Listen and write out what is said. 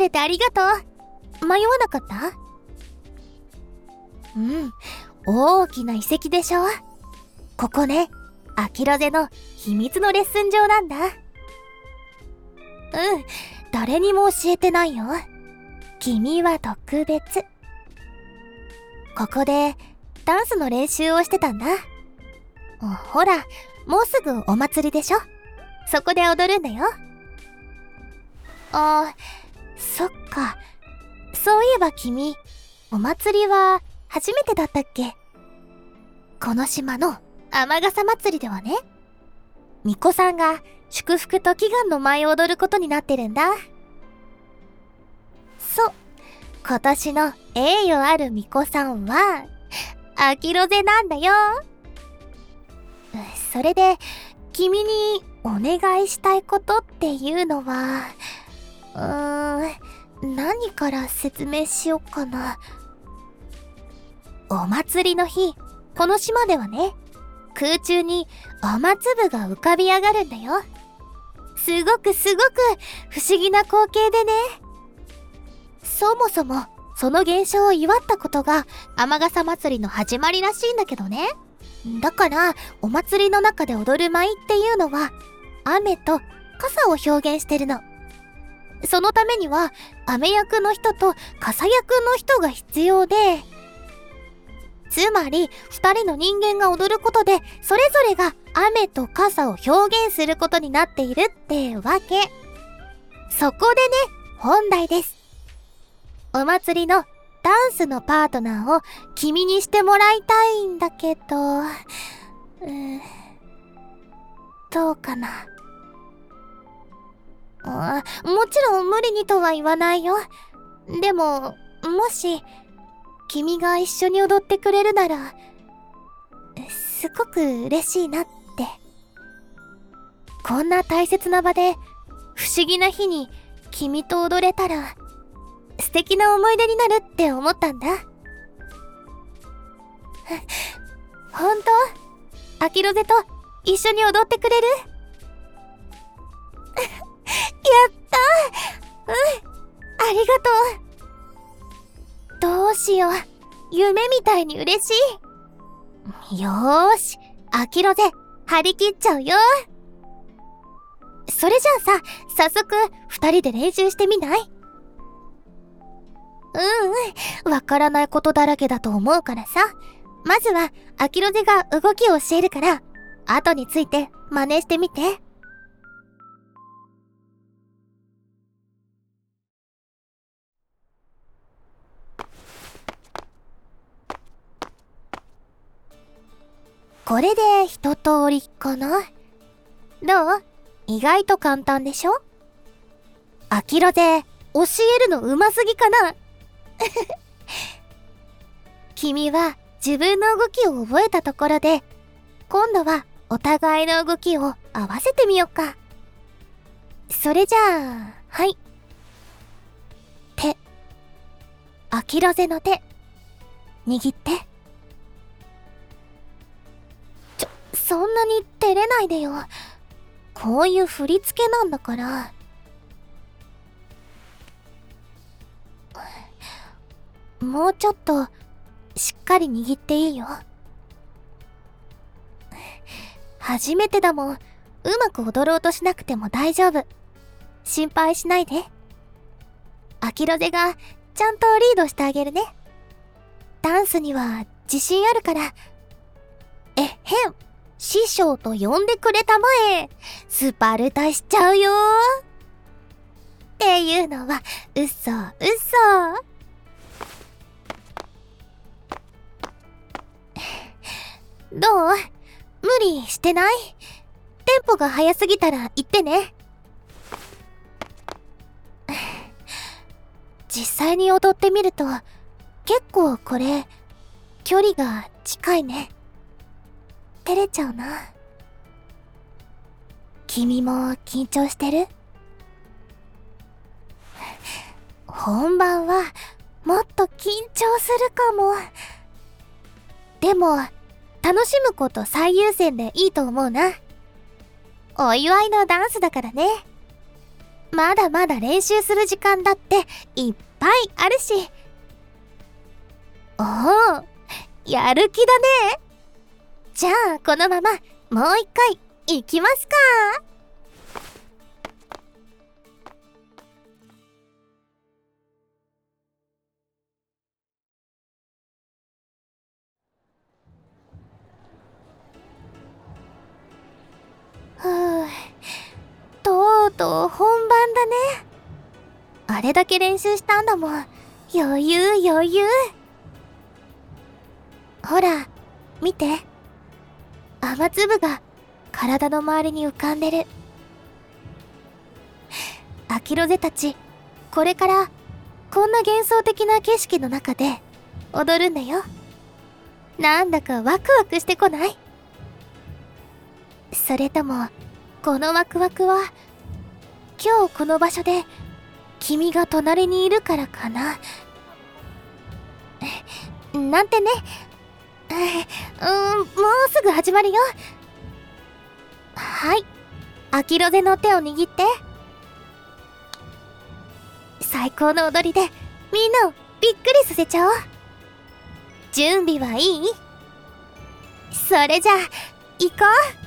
れてありがとう。迷わなかった？うん。大きな遺跡でしょ？ここねアキロゼの秘密のレッスン場なんだ。うん。誰にも教えてないよ。君は特別。ここでダンスの練習をしてたんだ。ほらもうすぐお祭りでしょ？そこで踊るんだよ。ああそっか。そういえば君お祭りは初めてだったっけ？この島の雨傘祭りではね。巫女さんが祝福と祈願の舞を踊ることになってるんだ。そう。今年の栄誉ある巫女さんはアキロゼなんだよ。それで君にお願いしたいことっていうのはうーん何から説明しようかな。お祭りの日この島ではね空中に雨粒が浮かび上がるんだよ。すごくすごく不思議な光景でね。そもそもその現象を祝ったことが雨傘祭りの始まりらしいんだけどね。だからお祭りの中で踊る舞っていうのは雨と傘を表現してるの。そのためには雨役の人と傘役の人が必要でつまり2人の人間が踊ることでそれぞれが雨と傘を表現することになっているってわけ。そこでね本題です。お祭りのダンスのパートナーを君にしてもらいたいんだけど、うーんどうかな。あもちろん無理にとは言わないよ。でももし君が一緒に踊ってくれるならすごく嬉しいなって。こんな大切な場で不思議な日に君と踊れたら素敵な思い出になるって思ったんだ。本当？アキロゼと一緒に踊ってくれる？ありがとう。どうしよう。夢みたいに嬉しい。よーしアキロゼ張り切っちゃうよそれじゃあさ早速二人で練習してみない？うんうん、わからないことだらけだと思うからさ。まずは、アキロゼが動きを教えるから、後について真似してみて。これで一通りかな？どう？意外と簡単でしょ？アキロゼ、教えるのうますぎかな？君は自分の動きを覚えたところで、今度はお互いの動きを合わせてみようか。それじゃあ、はい。手。アキロゼの手。握って。んなに照れないでよ。こういう振り付けなんだから。もうちょっとしっかり握っていいよ。初めてだもん。うまく踊ろうとしなくても大丈夫。心配しないで。アキロゼがちゃんとリードしてあげるね。ダンスには自信あるから。えへん師匠と呼んでくれたまえ。スパルタしちゃうよ。っていうのは嘘嘘。どう？無理してない？テンポが速すぎたら言ってね。実際に踊ってみると、結構これ、距離が近いね。照れちゃうな。君も緊張してる？本番はもっと緊張するかも。でも、楽しむこと最優先でいいと思うな。お祝いのダンスだからね。まだまだ練習する時間だっていっぱいあるしおおやる気だねじゃあこのままもう一回いきますか。とうとう本番だね。あれだけ練習したんだもん。余裕余裕。ほら見て。雨粒が体の周りに浮かんでる。アキロゼたちこれからこんな幻想的な景色の中で踊るんだよ。なんだかワクワクしてこない？それともこのワクワクは今日この場所で君が隣にいるからかな？なんてね？うんすぐ始まるよ。はい。アキロゼの手を握って。最高の踊りでみんなをびっくりさせちゃおう。準備はいい？それじゃあ行こう。